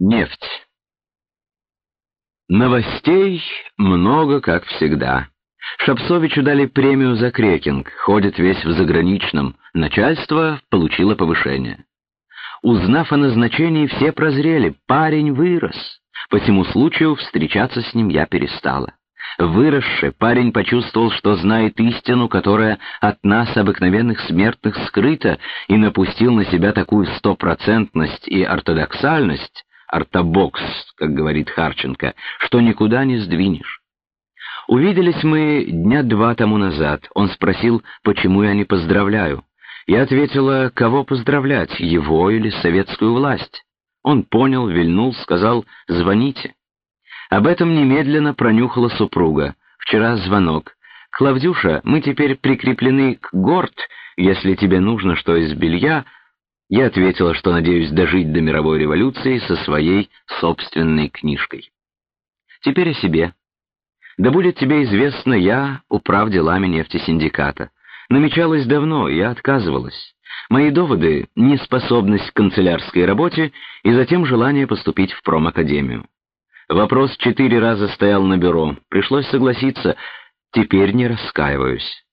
Нефть. Новостей много, как всегда. Шапсовичу дали премию за крекинг, ходит весь в заграничном. Начальство получило повышение. Узнав о назначении, все прозрели, парень вырос. По всему случаю встречаться с ним я перестала. Выросший, парень почувствовал, что знает истину, которая от нас, обыкновенных смертных, скрыта, и напустил на себя такую стопроцентность и ортодоксальность, ортобокс, как говорит Харченко, что никуда не сдвинешь. Увиделись мы дня два тому назад. Он спросил, почему я не поздравляю. Я ответила, кого поздравлять, его или советскую власть. Он понял, вильнул, сказал «звоните». Об этом немедленно пронюхала супруга. Вчера звонок. «Клавдюша, мы теперь прикреплены к Горд, если тебе нужно что из белья...» Я ответила, что надеюсь дожить до мировой революции со своей собственной книжкой. Теперь о себе. Да будет тебе известно, я управ делами нефтесиндиката. Намечалось давно, я отказывалась. Мои доводы — неспособность к канцелярской работе и затем желание поступить в промакадемию. Вопрос четыре раза стоял на бюро, пришлось согласиться, теперь не раскаиваюсь.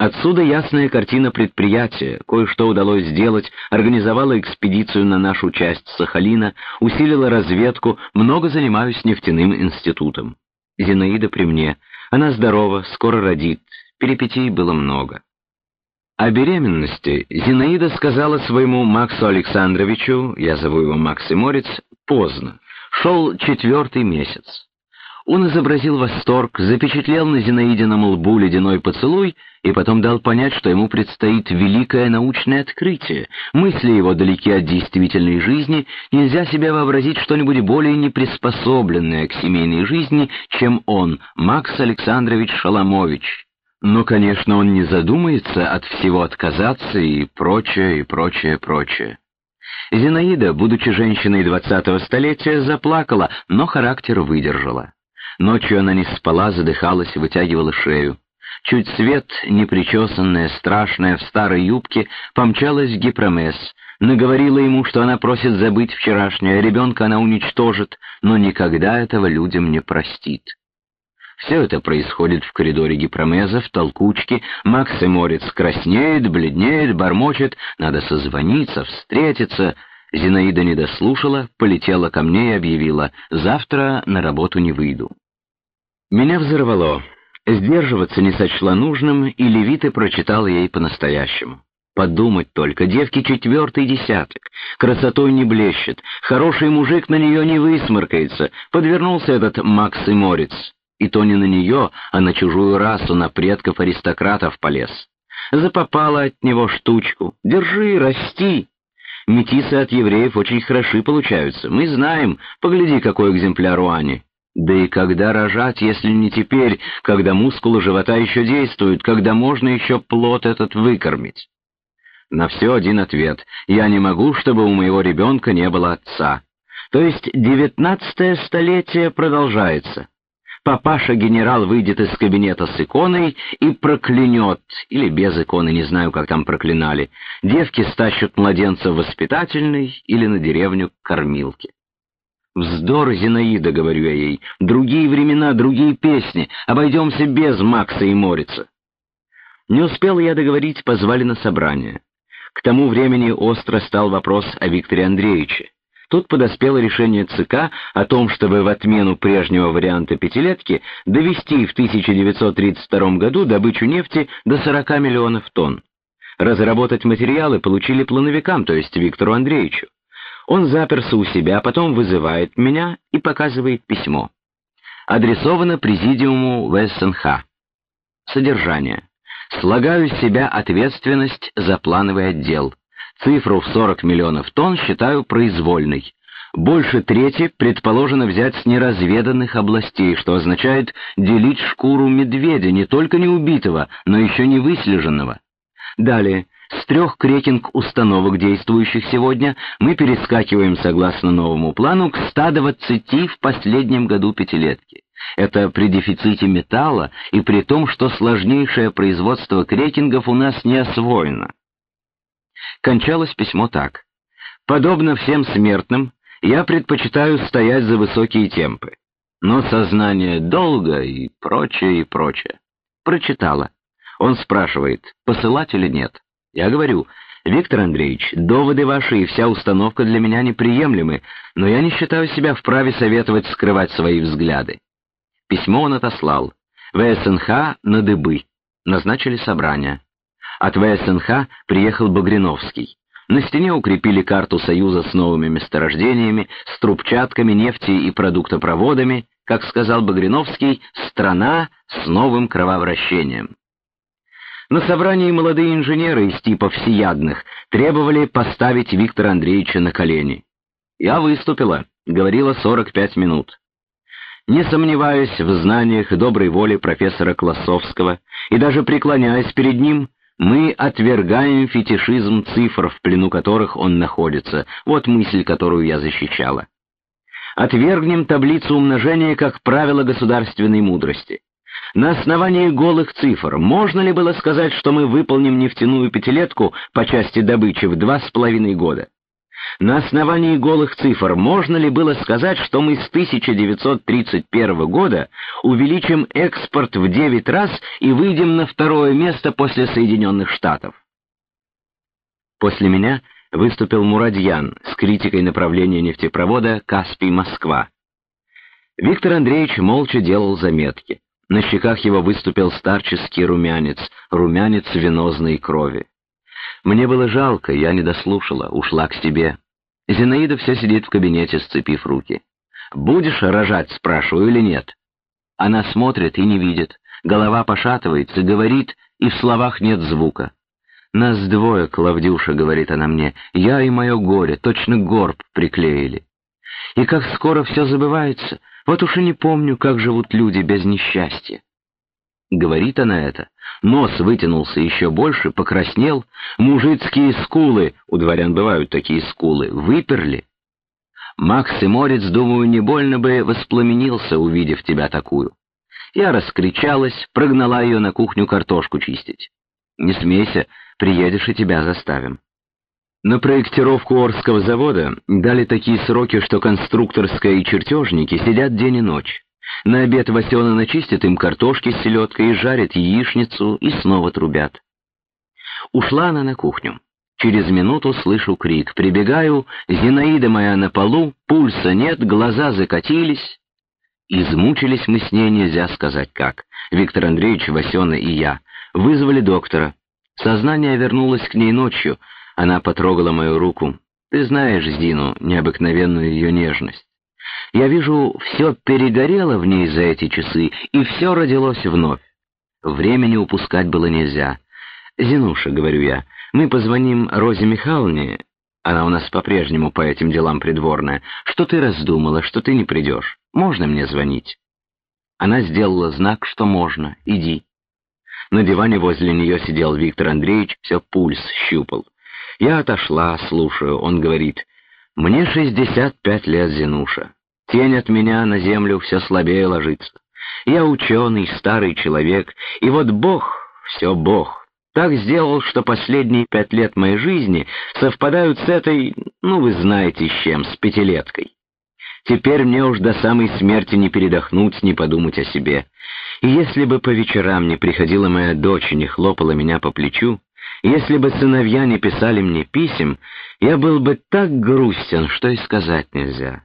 Отсюда ясная картина предприятия, кое-что удалось сделать, организовала экспедицию на нашу часть Сахалина, усилила разведку, много занимаюсь нефтяным институтом. Зинаида при мне, она здорова, скоро родит, перипетий было много. О беременности Зинаида сказала своему Максу Александровичу, я зову его Макс и Морец, поздно, шел четвертый месяц. Он изобразил восторг, запечатлел на Зинаидином лбу ледяной поцелуй и потом дал понять, что ему предстоит великое научное открытие. Мысли его далеки от действительной жизни, нельзя себе вообразить что-нибудь более неприспособленное к семейной жизни, чем он, Макс Александрович Шаламович. Но, конечно, он не задумается от всего отказаться и прочее, и прочее, прочее. Зинаида, будучи женщиной двадцатого столетия, заплакала, но характер выдержала. Ночью она не спала, задыхалась, вытягивала шею. Чуть свет, непричесанная, страшная, в старой юбке, помчалась гипромес, наговорила ему, что она просит забыть вчерашнее, ребенка она уничтожит, но никогда этого людям не простит. Все это происходит в коридоре гипромеза, в толкучке. Макс и Морец краснеет, бледнеет, бормочет. Надо созвониться, встретиться. Зинаида не дослушала, полетела ко мне и объявила, «Завтра на работу не выйду». Меня взорвало. Сдерживаться не сочла нужным, и Левиты прочитал ей по-настоящему. Подумать только, девки четвертый десяток, красотой не блещет, хороший мужик на нее не высморкается, подвернулся этот Макс и Морец. И то не на нее, а на чужую расу, на предков аристократов полез. Запопала от него штучку. Держи, расти. Метисы от евреев очень хороши получаются. Мы знаем, погляди, какой экземпляр у Ани. Да и когда рожать, если не теперь, когда мускулы живота еще действуют, когда можно еще плод этот выкормить? На все один ответ. Я не могу, чтобы у моего ребенка не было отца. То есть девятнадцатое столетие продолжается. Папаша-генерал выйдет из кабинета с иконой и проклянет, или без иконы, не знаю, как там проклинали. Девки стащат младенца в воспитательный или на деревню к кормилке. «Вздор, Зинаида», — говорю я ей, — «другие времена, другие песни, обойдемся без Макса и Морица». Не успел я договорить, позвали на собрание. К тому времени остро стал вопрос о Викторе Андреевиче. Тут подоспело решение ЦК о том, чтобы в отмену прежнего варианта пятилетки довести в 1932 году добычу нефти до 40 миллионов тонн. Разработать материалы получили плановикам, то есть Виктору Андреевичу. Он заперся у себя, потом вызывает меня и показывает письмо. Адресовано президиуму ВСНХ. Содержание. Слагаю с себя ответственность за плановый отдел. Цифру в 40 миллионов тонн считаю произвольной. Больше трети предположено взять с неразведанных областей, что означает делить шкуру медведя, не только не убитого, но еще не выслеженного. Далее, с трех крекинг-установок, действующих сегодня, мы перескакиваем, согласно новому плану, к 120 в последнем году пятилетки. Это при дефиците металла и при том, что сложнейшее производство крекингов у нас не освоено. Кончалось письмо так. «Подобно всем смертным, Я предпочитаю стоять за высокие темпы. Но сознание долга и прочее, и прочее. Прочитала. Он спрашивает, посылать или нет. Я говорю, Виктор Андреевич, доводы ваши и вся установка для меня неприемлемы, но я не считаю себя вправе советовать скрывать свои взгляды. Письмо он отослал. ВСНХ на дыбы. Назначили собрание. От ВСНХ приехал Багриновский. На стене укрепили карту Союза с новыми месторождениями, с трубчатками, нефти и продуктопроводами, как сказал Багриновский, страна с новым кровообращением. На собрании молодые инженеры из типа всеядных требовали поставить Виктора Андреевича на колени. Я выступила, говорила 45 минут. Не сомневаясь в знаниях и доброй воле профессора Классовского и даже преклоняясь перед ним, мы отвергаем фетишизм цифр, в плену которых он находится. Вот мысль, которую я защищала. Отвергнем таблицу умножения как правило государственной мудрости. На основании голых цифр можно ли было сказать, что мы выполним нефтяную пятилетку по части добычи в два с половиной года? На основании голых цифр можно ли было сказать, что мы с 1931 года увеличим экспорт в 9 раз и выйдем на второе место после Соединенных Штатов? После меня выступил Мурадьян с критикой направления нефтепровода Каспий-Москва. Виктор Андреевич молча делал заметки. На щеках его выступил старческий румянец, румянец венозной крови. Мне было жалко, я не дослушала, ушла к себе. Зинаида все сидит в кабинете, сцепив руки. «Будешь рожать?» — спрашиваю или нет. Она смотрит и не видит, голова пошатывается, говорит, и в словах нет звука. «Нас двое, Клавдюша», — говорит она мне, — «я и мое горе, точно горб приклеили». И как скоро все забывается, вот уж и не помню, как живут люди без несчастья. Говорит она это. Нос вытянулся еще больше, покраснел. Мужицкие скулы, у дворян бывают такие скулы, выперли. Макс и Морец, думаю, не больно бы воспламенился, увидев тебя такую. Я раскричалась, прогнала ее на кухню картошку чистить. Не смейся, приедешь и тебя заставим. На проектировку Орского завода дали такие сроки, что конструкторская и чертежники сидят день и ночь. На обед Васена начистит им картошки с селедкой и жарит яичницу, и снова трубят. Ушла она на кухню. Через минуту слышу крик. Прибегаю, Зинаида моя на полу, пульса нет, глаза закатились. Измучились мы с ней, нельзя сказать как. Виктор Андреевич, Васена и я. Вызвали доктора. Сознание вернулось к ней ночью. Она потрогала мою руку. Ты знаешь Зину, необыкновенную ее нежность. Я вижу, все перегорело в ней за эти часы, и все родилось вновь. Времени упускать было нельзя. «Зинуша», — говорю я, — «мы позвоним Розе Михайловне, она у нас по-прежнему по этим делам придворная, что ты раздумала, что ты не придешь. Можно мне звонить?» Она сделала знак, что можно. «Иди». На диване возле нее сидел Виктор Андреевич, все пульс щупал. Я отошла, слушаю, он говорит, «Мне шестьдесят пять лет, Зинуша. Тень от меня на землю все слабее ложится. Я ученый, старый человек, и вот Бог, все Бог, так сделал, что последние пять лет моей жизни совпадают с этой, ну вы знаете с чем, с пятилеткой. Теперь мне уж до самой смерти не передохнуть, не подумать о себе. И если бы по вечерам не приходила моя дочь и не хлопала меня по плечу, если бы сыновья не писали мне писем, я был бы так грустен, что и сказать нельзя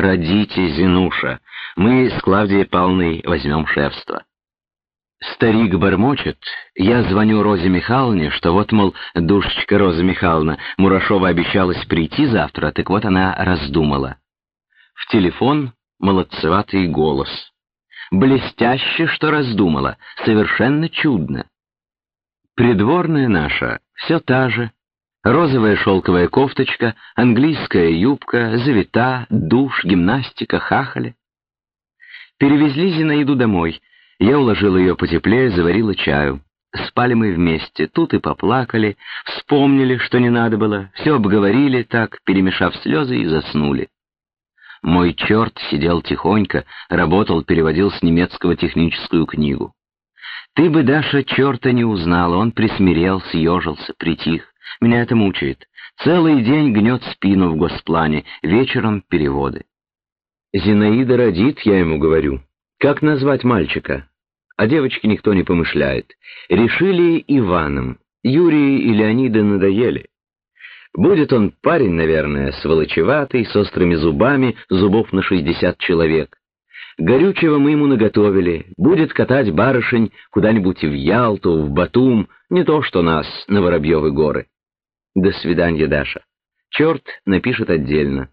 родите Зинуша, мы с Клавдией Павловной возьмем шефство. Старик бормочет, я звоню Розе Михайловне, что вот, мол, душечка Роза Михайловна, Мурашова обещалась прийти завтра, так вот она раздумала. В телефон молодцеватый голос. Блестяще, что раздумала, совершенно чудно. Придворная наша, все та же, Розовая шелковая кофточка, английская юбка, завита, душ, гимнастика, хахали. Перевезли Зинаиду домой. Я уложил ее потеплее, заварила чаю. Спали мы вместе, тут и поплакали, вспомнили, что не надо было, все обговорили так, перемешав слезы, и заснули. Мой черт сидел тихонько, работал, переводил с немецкого техническую книгу. Ты бы, Даша, черта не узнала, он присмирел, съежился, притих. Меня это мучает. Целый день гнет спину в госплане, вечером переводы. Зинаида родит, я ему говорю. Как назвать мальчика? О девочке никто не помышляет. Решили Иваном. Юрий и Леонида надоели. Будет он парень, наверное, сволочеватый, с острыми зубами, зубов на шестьдесят человек. Горючего мы ему наготовили, будет катать барышень куда-нибудь в Ялту, в Батум, не то что нас на Воробьевы горы. До свидания, Даша. Черт напишет отдельно.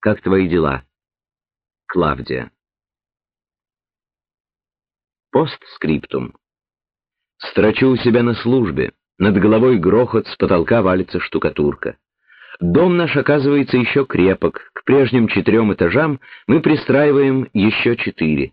Как твои дела? Клавдия. Постскриптум. Строчу у себя на службе. Над головой грохот, с потолка валится штукатурка. Дом наш оказывается еще крепок, к прежним четырем этажам мы пристраиваем еще четыре.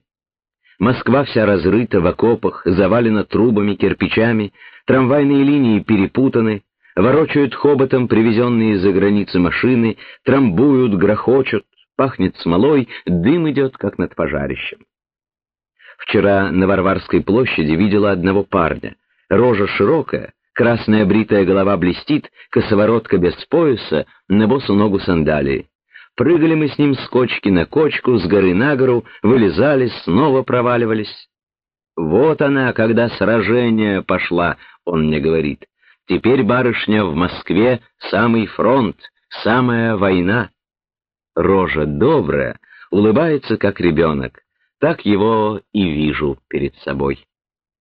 Москва вся разрыта в окопах, завалена трубами, кирпичами, трамвайные линии перепутаны, ворочают хоботом привезенные из-за границы машины, трамбуют, грохочут, пахнет смолой, дым идет, как над пожарищем. Вчера на Варварской площади видела одного парня. Рожа широкая, Красная бритая голова блестит, косоворотка без пояса, на босу ногу сандалии. Прыгали мы с ним с кочки на кочку, с горы на гору, вылезали, снова проваливались. «Вот она, когда сражение пошла», — он мне говорит. «Теперь, барышня, в Москве самый фронт, самая война». Рожа добрая, улыбается, как ребенок. Так его и вижу перед собой.